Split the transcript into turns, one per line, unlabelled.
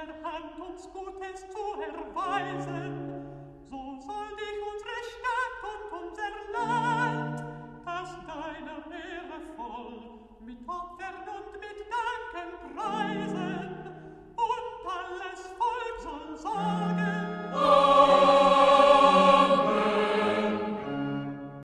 deiner Hand uns Gutes zu erweisen, so soll dich unsere Stadt und unser Land, das deiner Ehre voll mit